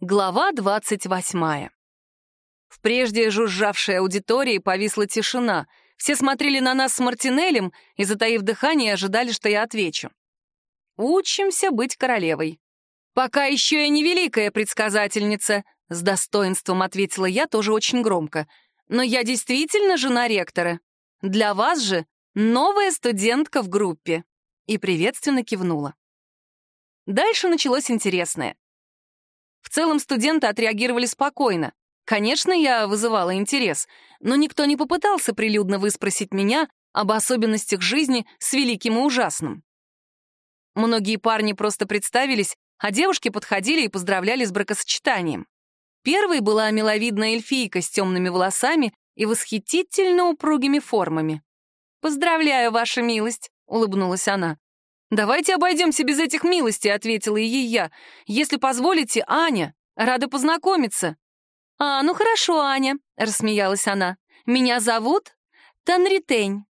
Глава двадцать восьмая. В прежде жужжавшей аудитории повисла тишина. Все смотрели на нас с Мартинелем и, затаив дыхание, ожидали, что я отвечу. «Учимся быть королевой». «Пока еще я не великая предсказательница», — с достоинством ответила я тоже очень громко. «Но я действительно жена ректора. Для вас же новая студентка в группе». И приветственно кивнула. Дальше началось интересное. В целом студенты отреагировали спокойно. Конечно, я вызывала интерес, но никто не попытался прилюдно выспросить меня об особенностях жизни с великим и ужасным. Многие парни просто представились, а девушки подходили и поздравляли с бракосочетанием. Первой была миловидная эльфийка с темными волосами и восхитительно упругими формами. «Поздравляю, ваша милость», — улыбнулась она. «Давайте обойдемся без этих милостей», — ответила ей я. «Если позволите, Аня, рада познакомиться». «А, ну хорошо, Аня», — рассмеялась она. «Меня зовут Танритень».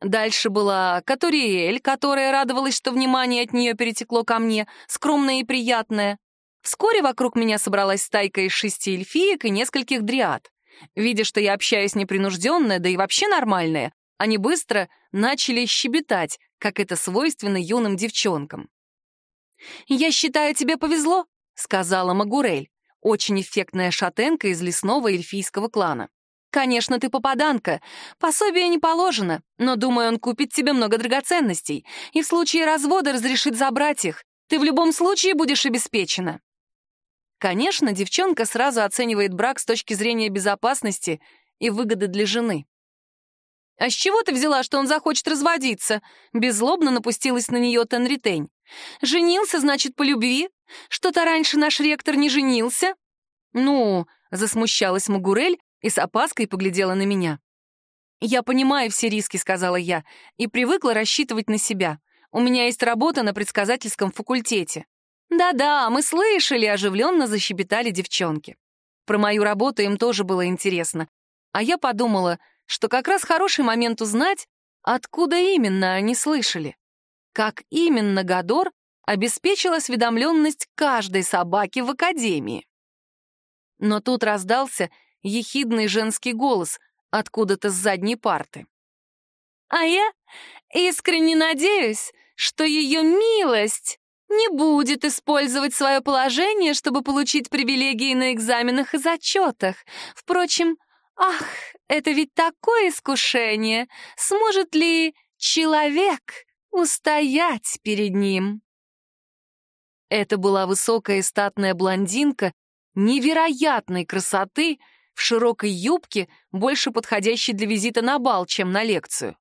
Дальше была Катуриэль, которая радовалась, что внимание от нее перетекло ко мне, скромное и приятное. Вскоре вокруг меня собралась стайка из шести эльфиек и нескольких дриад. Видя, что я общаюсь непринужденно, да и вообще нормальная, они быстро начали щебетать, как это свойственно юным девчонкам. «Я считаю, тебе повезло», — сказала Магурель очень эффектная шатенка из лесного эльфийского клана. Конечно, ты попаданка. Пособие не положено, но, думаю, он купит тебе много драгоценностей и в случае развода разрешит забрать их. Ты в любом случае будешь обеспечена. Конечно, девчонка сразу оценивает брак с точки зрения безопасности и выгоды для жены. «А с чего ты взяла, что он захочет разводиться?» Беззлобно напустилась на нее Тенритень. «Женился, значит, по любви? Что-то раньше наш ректор не женился?» «Ну...» — засмущалась Магурель и с опаской поглядела на меня. «Я понимаю все риски», — сказала я, и привыкла рассчитывать на себя. У меня есть работа на предсказательском факультете. «Да-да, мы слышали», — оживленно защебетали девчонки. Про мою работу им тоже было интересно. А я подумала, что как раз хороший момент узнать, откуда именно они слышали. Как именно Гадор обеспечил осведомленность каждой собаки в Академии. Но тут раздался ехидный женский голос откуда-то с задней парты. «А я искренне надеюсь, что ее милость не будет использовать свое положение, чтобы получить привилегии на экзаменах и зачетах. Впрочем, ах, это ведь такое искушение! Сможет ли человек устоять перед ним?» Это была высокая статная блондинка невероятной красоты в широкой юбке, больше подходящей для визита на бал, чем на лекцию.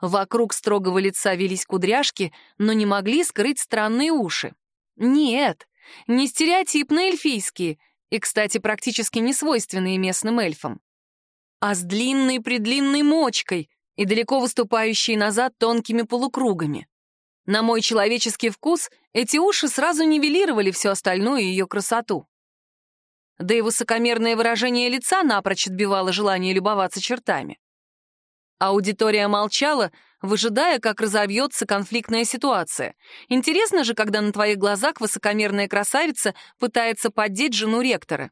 Вокруг строгого лица велись кудряшки, но не могли скрыть странные уши. Нет, не стереотипные эльфийские, и, кстати, практически не свойственные местным эльфам, а с длинной-предлинной мочкой и далеко выступающей назад тонкими полукругами. На мой человеческий вкус эти уши сразу нивелировали всю остальную ее красоту. Да и высокомерное выражение лица напрочь отбивало желание любоваться чертами. Аудитория молчала, выжидая, как разовьется конфликтная ситуация. Интересно же, когда на твоих глазах высокомерная красавица пытается поддеть жену ректора.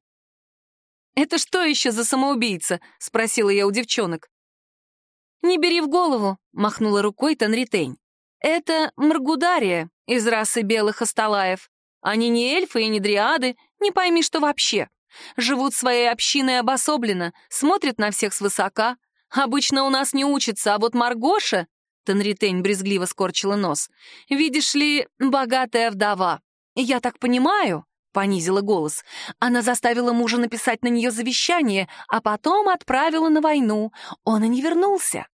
«Это что еще за самоубийца?» — спросила я у девчонок. «Не бери в голову», — махнула рукой Танритень. Это Маргудария из расы белых асталаев. Они не эльфы и не дриады, не пойми, что вообще. Живут своей общиной обособленно, смотрят на всех свысока. Обычно у нас не учатся, а вот Маргоша...» Тенритень брезгливо скорчила нос. «Видишь ли, богатая вдова. Я так понимаю...» — понизила голос. Она заставила мужа написать на нее завещание, а потом отправила на войну. Он и не вернулся.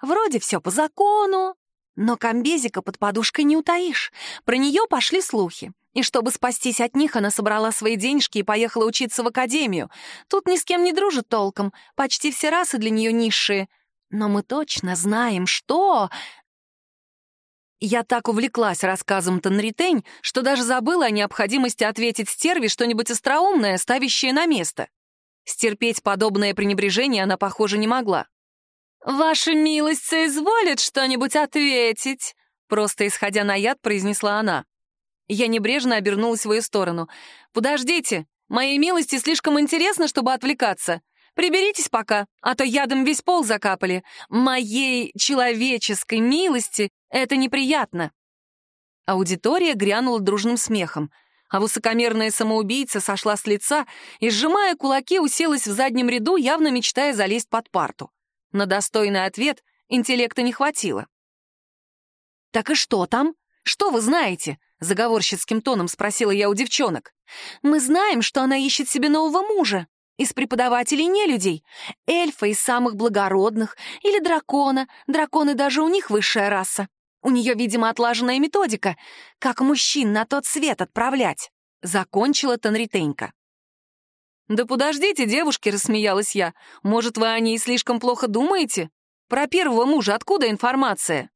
Вроде все по закону, но комбезика под подушкой не утаишь. Про нее пошли слухи. И чтобы спастись от них, она собрала свои денежки и поехала учиться в академию. Тут ни с кем не дружит толком. Почти все расы для нее низшие. Но мы точно знаем, что... Я так увлеклась рассказом Танритень, что даже забыла о необходимости ответить стерве что-нибудь остроумное, ставящее на место. Стерпеть подобное пренебрежение она, похоже, не могла. «Ваша милость соизволит что-нибудь ответить?» Просто исходя на яд, произнесла она. Я небрежно обернулась в ее сторону. «Подождите, моей милости слишком интересно, чтобы отвлекаться. Приберитесь пока, а то ядом весь пол закапали. Моей человеческой милости это неприятно». Аудитория грянула дружным смехом, а высокомерная самоубийца сошла с лица и, сжимая кулаки, уселась в заднем ряду, явно мечтая залезть под парту. На достойный ответ интеллекта не хватило. «Так и что там? Что вы знаете?» — заговорщицким тоном спросила я у девчонок. «Мы знаем, что она ищет себе нового мужа. Из преподавателей не людей, эльфа из самых благородных или дракона. Драконы даже у них высшая раса. У нее, видимо, отлаженная методика, как мужчин на тот свет отправлять. Закончила Тонритенька. «Да подождите, девушки», — рассмеялась я. «Может, вы о ней слишком плохо думаете? Про первого мужа откуда информация?»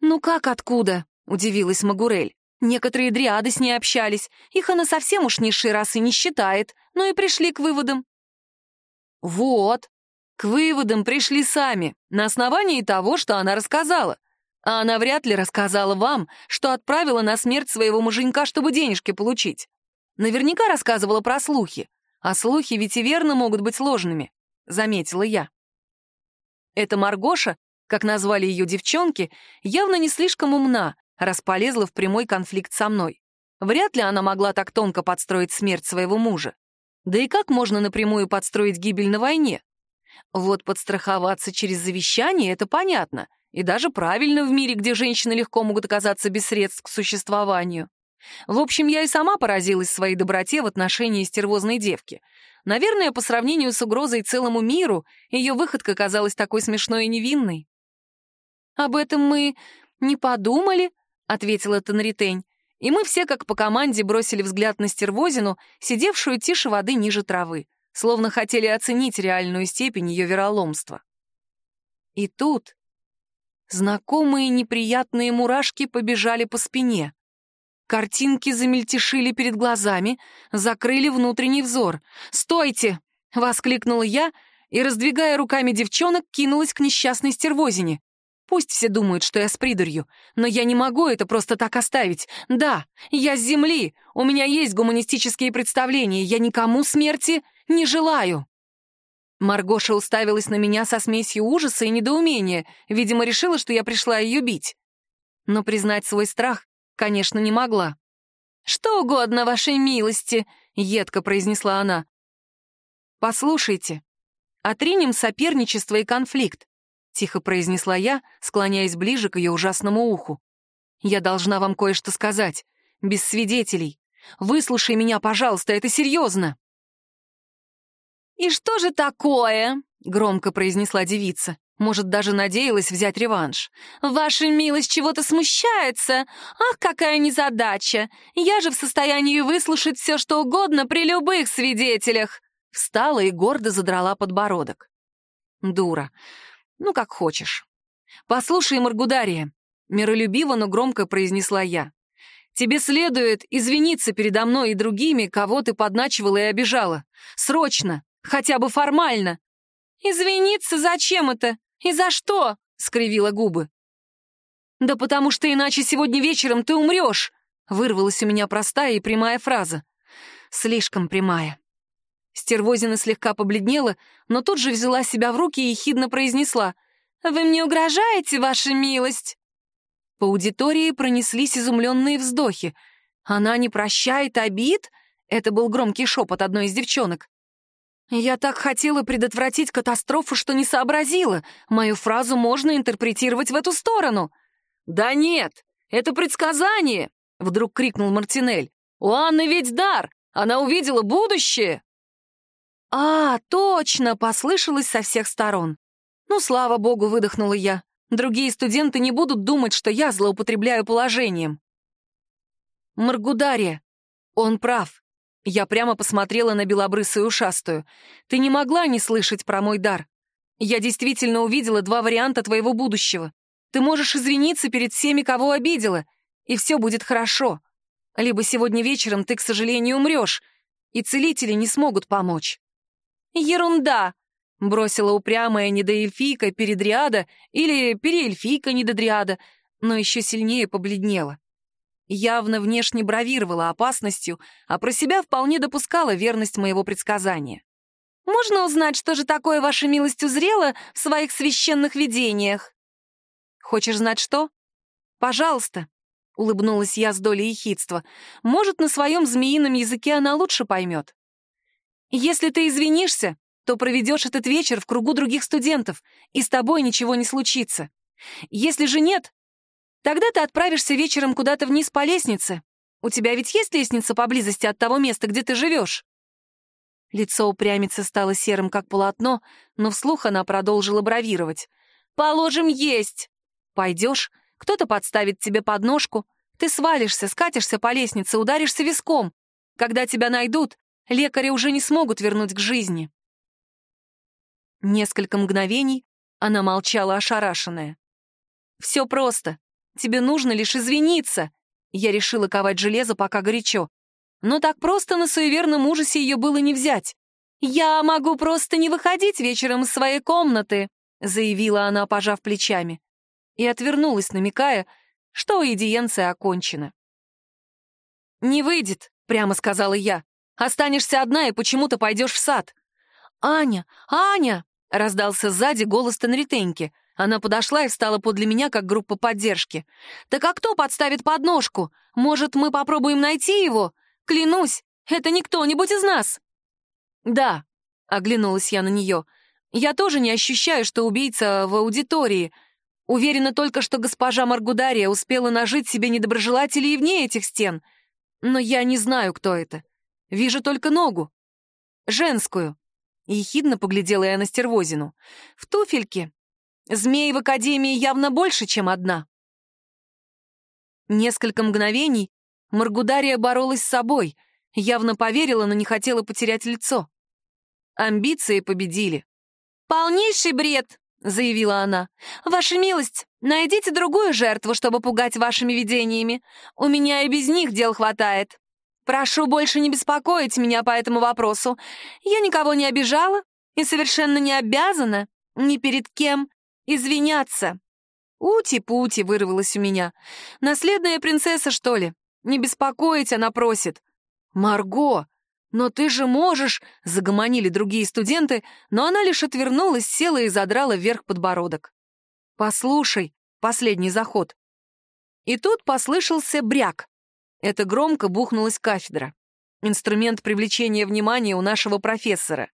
«Ну как откуда?» — удивилась Магурель. Некоторые дриады с ней общались, их она совсем уж низшей расы не считает, но и пришли к выводам. Вот, к выводам пришли сами, на основании того, что она рассказала. А она вряд ли рассказала вам, что отправила на смерть своего муженька, чтобы денежки получить. Наверняка рассказывала про слухи, а слухи ведь и верно могут быть ложными, заметила я. Эта Маргоша, как назвали ее девчонки, явно не слишком умна, раз полезла в прямой конфликт со мной. Вряд ли она могла так тонко подстроить смерть своего мужа. Да и как можно напрямую подстроить гибель на войне? Вот подстраховаться через завещание — это понятно, и даже правильно в мире, где женщины легко могут оказаться без средств к существованию. В общем, я и сама поразилась своей доброте в отношении стервозной девки. Наверное, по сравнению с угрозой целому миру, ее выходка казалась такой смешной и невинной. «Об этом мы не подумали», — ответила Тенритень, и мы все как по команде бросили взгляд на стервозину, сидевшую тише воды ниже травы, словно хотели оценить реальную степень ее вероломства. И тут знакомые неприятные мурашки побежали по спине. Картинки замельтешили перед глазами, закрыли внутренний взор. «Стойте!» — воскликнула я и, раздвигая руками девчонок, кинулась к несчастной стервозине. Пусть все думают, что я с придурью, но я не могу это просто так оставить. Да, я с земли, у меня есть гуманистические представления, я никому смерти не желаю. Маргоша уставилась на меня со смесью ужаса и недоумения, видимо, решила, что я пришла ее бить. Но признать свой страх, конечно, не могла. «Что угодно, вашей милости», — едко произнесла она. «Послушайте, отринем соперничество и конфликт. Тихо произнесла я, склоняясь ближе к ее ужасному уху. «Я должна вам кое-что сказать. Без свидетелей. Выслушай меня, пожалуйста, это серьезно!» «И что же такое?» — громко произнесла девица. Может, даже надеялась взять реванш. «Ваша милость чего-то смущается? Ах, какая незадача! Я же в состоянии выслушать все, что угодно при любых свидетелях!» Встала и гордо задрала подбородок. Дура. Ну, как хочешь. Послушай, Маргудария, миролюбиво, но громко произнесла я. Тебе следует извиниться передо мной и другими, кого ты подначивала и обижала. Срочно, хотя бы формально. Извиниться зачем это? И за что? скривила губы. Да потому что иначе сегодня вечером ты умрешь. Вырвалась у меня простая и прямая фраза. Слишком прямая. Стервозина слегка побледнела, но тут же взяла себя в руки и ехидно произнесла. «Вы мне угрожаете, ваша милость?» По аудитории пронеслись изумленные вздохи. «Она не прощает обид?» — это был громкий шепот одной из девчонок. «Я так хотела предотвратить катастрофу, что не сообразила. Мою фразу можно интерпретировать в эту сторону». «Да нет, это предсказание!» — вдруг крикнул Мартинель. «У Анны ведь дар! Она увидела будущее!» «А, точно!» — послышалось со всех сторон. «Ну, слава богу!» — выдохнула я. «Другие студенты не будут думать, что я злоупотребляю положением». «Маргудария, он прав». Я прямо посмотрела на белобрысую ушастую. «Ты не могла не слышать про мой дар. Я действительно увидела два варианта твоего будущего. Ты можешь извиниться перед всеми, кого обидела, и все будет хорошо. Либо сегодня вечером ты, к сожалению, умрешь, и целители не смогут помочь». «Ерунда!» — бросила упрямая недоэльфийка передриада или переэльфийка недодриада, но еще сильнее побледнела. явно внешне бравировала опасностью, а про себя вполне допускала верность моего предсказания. «Можно узнать, что же такое ваша милость узрела в своих священных видениях?» «Хочешь знать, что?» «Пожалуйста», — улыбнулась я с долей ехидства. «Может, на своем змеином языке она лучше поймет». «Если ты извинишься, то проведешь этот вечер в кругу других студентов, и с тобой ничего не случится. Если же нет, тогда ты отправишься вечером куда-то вниз по лестнице. У тебя ведь есть лестница поблизости от того места, где ты живешь?» Лицо упрямицы стало серым, как полотно, но вслух она продолжила бравировать. «Положим, есть! Пойдешь, кто-то подставит тебе подножку, ты свалишься, скатишься по лестнице, ударишься виском. Когда тебя найдут, лекари уже не смогут вернуть к жизни». Несколько мгновений она молчала ошарашенная. «Все просто. Тебе нужно лишь извиниться». Я решила ковать железо, пока горячо. Но так просто на суеверном ужасе ее было не взять. «Я могу просто не выходить вечером из своей комнаты», заявила она, пожав плечами. И отвернулась, намекая, что аудиенция окончена. «Не выйдет», — прямо сказала я. «Останешься одна и почему-то пойдешь в сад». «Аня! Аня!» — раздался сзади голос Тенритеньки. Она подошла и встала подле меня, как группа поддержки. «Так а кто подставит подножку? Может, мы попробуем найти его? Клянусь, это не кто-нибудь из нас!» «Да», — оглянулась я на нее, — «я тоже не ощущаю, что убийца в аудитории. Уверена только, что госпожа Маргудария успела нажить себе недоброжелателей и вне этих стен. Но я не знаю, кто это. Вижу только ногу. Женскую. Ехидно поглядела я на стервозину. В туфельке. Змей в академии явно больше, чем одна. Несколько мгновений Маргудария боролась с собой, явно поверила, но не хотела потерять лицо. Амбиции победили. «Полнейший бред!» — заявила она. «Ваша милость, найдите другую жертву, чтобы пугать вашими видениями. У меня и без них дел хватает». Прошу больше не беспокоить меня по этому вопросу. Я никого не обижала и совершенно не обязана ни перед кем извиняться. Ути-пути вырвалась у меня. Наследная принцесса, что ли? Не беспокоить она просит. Марго, но ты же можешь, загомонили другие студенты, но она лишь отвернулась, села и задрала вверх подбородок. Послушай, последний заход. И тут послышался бряк. Это громко бухнулась кафедра. Инструмент привлечения внимания у нашего профессора.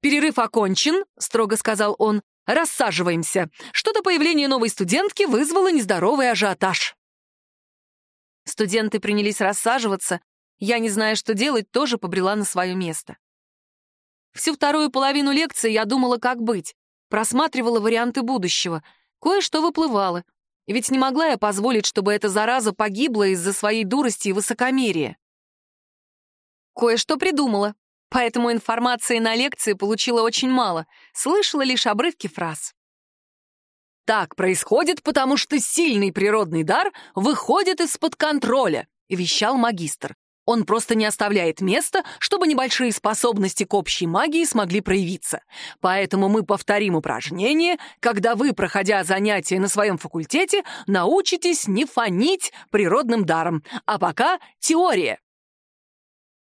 «Перерыв окончен», — строго сказал он. «Рассаживаемся. Что-то появление новой студентки вызвало нездоровый ажиотаж». Студенты принялись рассаживаться. Я, не зная, что делать, тоже побрела на свое место. Всю вторую половину лекции я думала, как быть. Просматривала варианты будущего. Кое-что выплывало. Ведь не могла я позволить, чтобы эта зараза погибла из-за своей дурости и высокомерия. Кое-что придумала, поэтому информации на лекции получила очень мало, слышала лишь обрывки фраз. «Так происходит, потому что сильный природный дар выходит из-под контроля», — вещал магистр. Он просто не оставляет места, чтобы небольшие способности к общей магии смогли проявиться. Поэтому мы повторим упражнение, когда вы, проходя занятия на своем факультете, научитесь не фонить природным даром. А пока теория.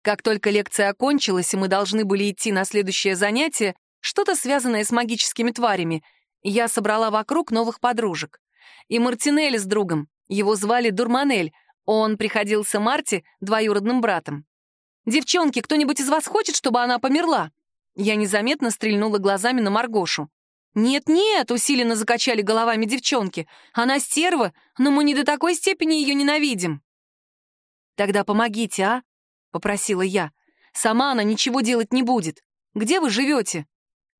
Как только лекция окончилась, и мы должны были идти на следующее занятие, что-то связанное с магическими тварями, я собрала вокруг новых подружек. И Мартинелли с другом, его звали Дурманель, он приходился Марте двоюродным братом. «Девчонки, кто-нибудь из вас хочет, чтобы она померла?» Я незаметно стрельнула глазами на Маргошу. «Нет-нет», — усиленно закачали головами девчонки. «Она стерва, но мы не до такой степени ее ненавидим». «Тогда помогите, а?» — попросила я. «Сама она ничего делать не будет. Где вы живете?»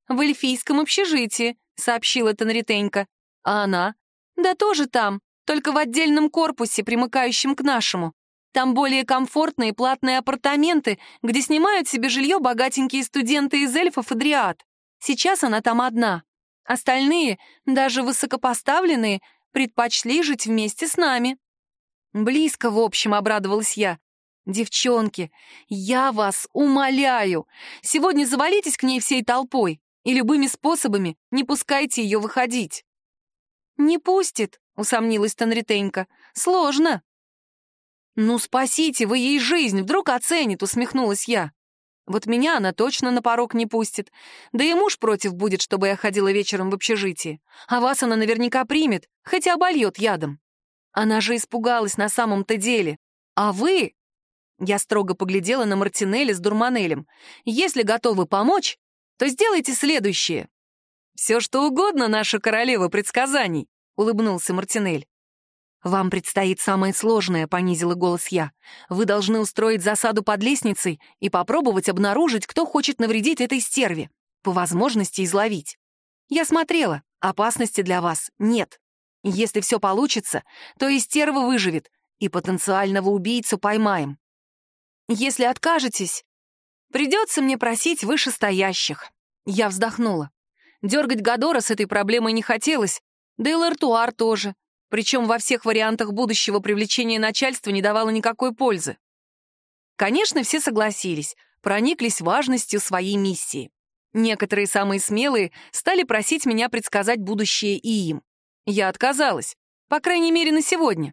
«В эльфийском общежитии», — сообщила Тенритенька. «А она?» «Да тоже там только в отдельном корпусе, примыкающем к нашему. Там более комфортные платные апартаменты, где снимают себе жилье богатенькие студенты из эльфов и дриад. Сейчас она там одна. Остальные, даже высокопоставленные, предпочли жить вместе с нами. Близко, в общем, обрадовалась я. Девчонки, я вас умоляю, сегодня завалитесь к ней всей толпой и любыми способами не пускайте ее выходить. Не пустит, — усомнилась Танритенька. «Сложно». «Ну, спасите вы ей жизнь, вдруг оценит», — усмехнулась я. «Вот меня она точно на порог не пустит. Да и муж против будет, чтобы я ходила вечером в общежитие. А вас она наверняка примет, хотя обольет ядом. Она же испугалась на самом-то деле. А вы...» Я строго поглядела на Мартинелли с Дурманелем. «Если готовы помочь, то сделайте следующее». «Все что угодно, наша королева предсказаний», — улыбнулся Мартинель. «Вам предстоит самое сложное», — понизила голос я. «Вы должны устроить засаду под лестницей и попробовать обнаружить, кто хочет навредить этой стерве. По возможности изловить. Я смотрела, опасности для вас нет. Если все получится, то и стерва выживет, и потенциального убийцу поймаем. Если откажетесь, придется мне просить вышестоящих». Я вздохнула. Дергать Гадора с этой проблемой не хотелось, да и Лартуар тоже причем во всех вариантах будущего привлечения начальства не давало никакой пользы. Конечно, все согласились, прониклись важностью своей миссии. Некоторые самые смелые стали просить меня предсказать будущее и им. Я отказалась, по крайней мере, на сегодня.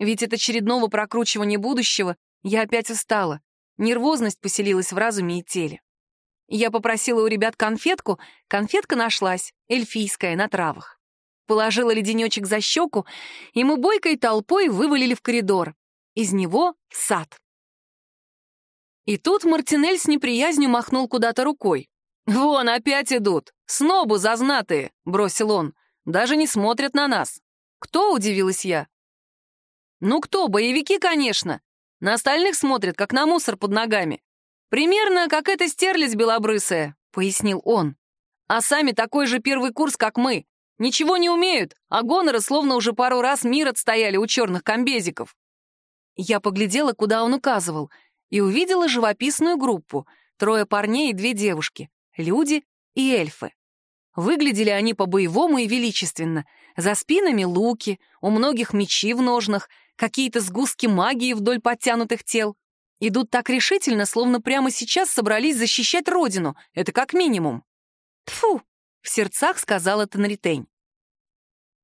Ведь от очередного прокручивания будущего я опять устала. Нервозность поселилась в разуме и теле. Я попросила у ребят конфетку, конфетка нашлась, эльфийская, на травах положила леденечек за щеку, и мы бойкой толпой вывалили в коридор. Из него — сад. И тут Мартинель с неприязнью махнул куда-то рукой. «Вон, опять идут! Снобу зазнатые!» — бросил он. «Даже не смотрят на нас». «Кто?» — удивилась я. «Ну кто? Боевики, конечно. На остальных смотрят, как на мусор под ногами. Примерно как эта стерлядь белобрысая», — пояснил он. «А сами такой же первый курс, как мы. Ничего не умеют, а гоноры словно уже пару раз мир отстояли у черных комбезиков. Я поглядела, куда он указывал, и увидела живописную группу. Трое парней и две девушки, люди и эльфы. Выглядели они по-боевому и величественно. За спинами луки, у многих мечи в ножнах, какие-то сгустки магии вдоль подтянутых тел. Идут так решительно, словно прямо сейчас собрались защищать родину. Это как минимум. Тфу, в сердцах сказала Тенритень.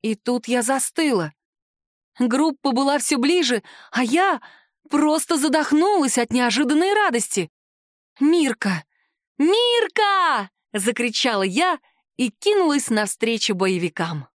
И тут я застыла. Группа была все ближе, а я просто задохнулась от неожиданной радости. «Мирка! Мирка!» — закричала я и кинулась навстречу боевикам.